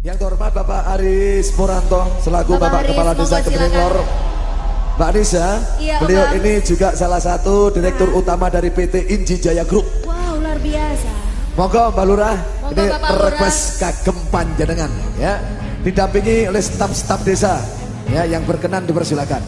Yang terhormat Bapak Aris Muranto selaku Bapak, Bapak Aris, Kepala Desa Lor. Mbak Anissa, ya, beliau Oba. ini juga salah satu Direktur nah. Utama dari PT Inji Jaya Group. Wow, luar biasa. Monggo Mbak Lurah, ini request kagem panjenengan ya. Didampingi oleh staf-staf desa ya yang berkenan dipersilakan.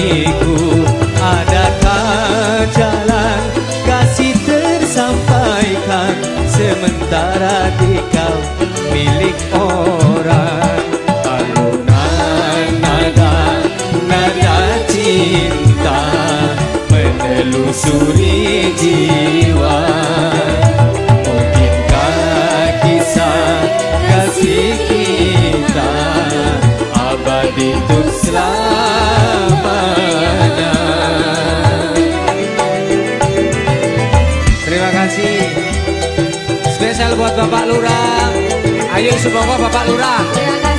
Hatiku Adakah jalan kasih tersampaikan Sementara di kau milik orang? Alunan nada, nada cinta Menelusuri jiwa. Mungkinkah kisah kasih Bapak Lurah. Ayo semoga Bapak Lurah.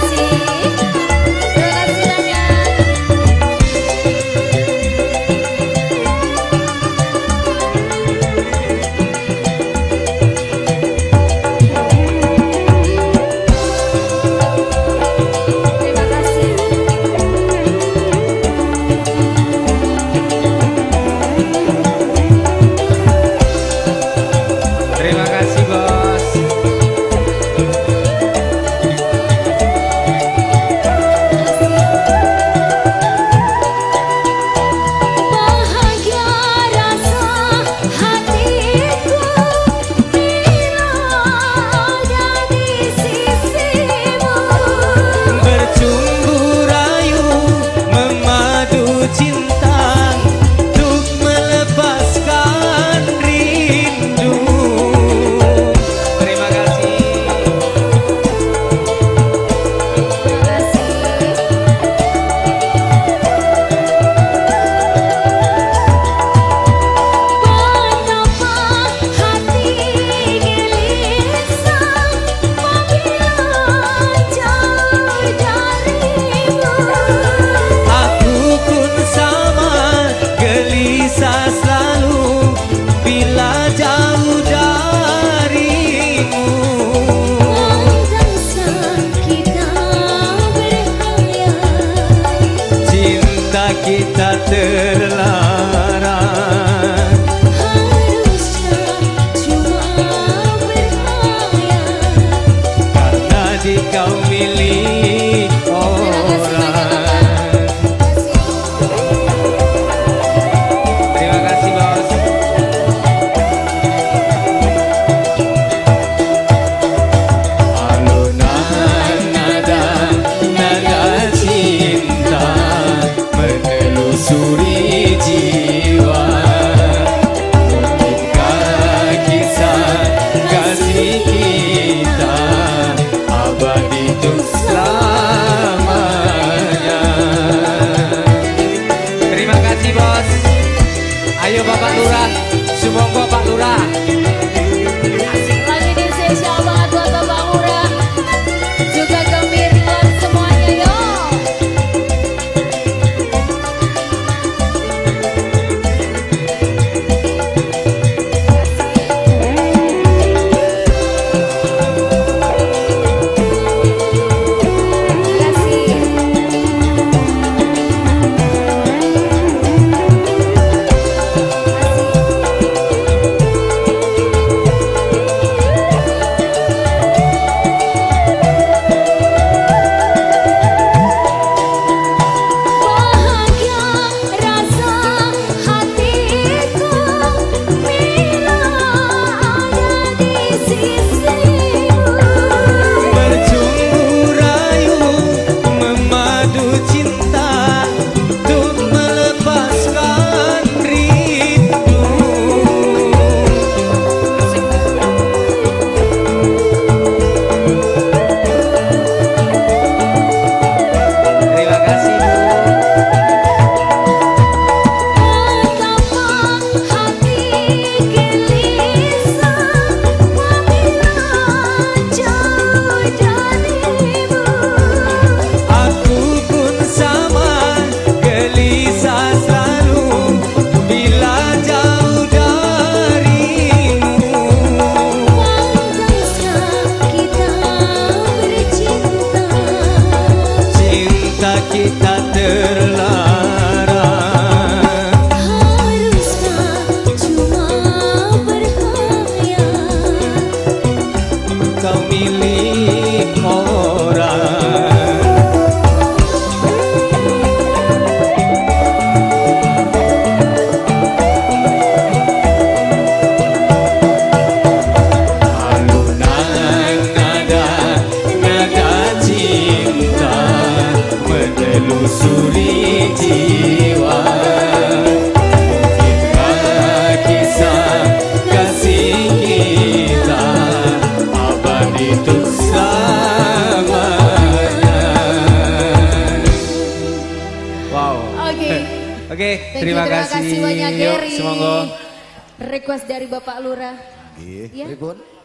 quítatela. Love. telusuri jiwa. Kisah kasih kita Wow. Oke. Oke terima, terima kasih, kasih banyak Gary. Semoga. Request dari Bapak Lurah Iya? Yeah.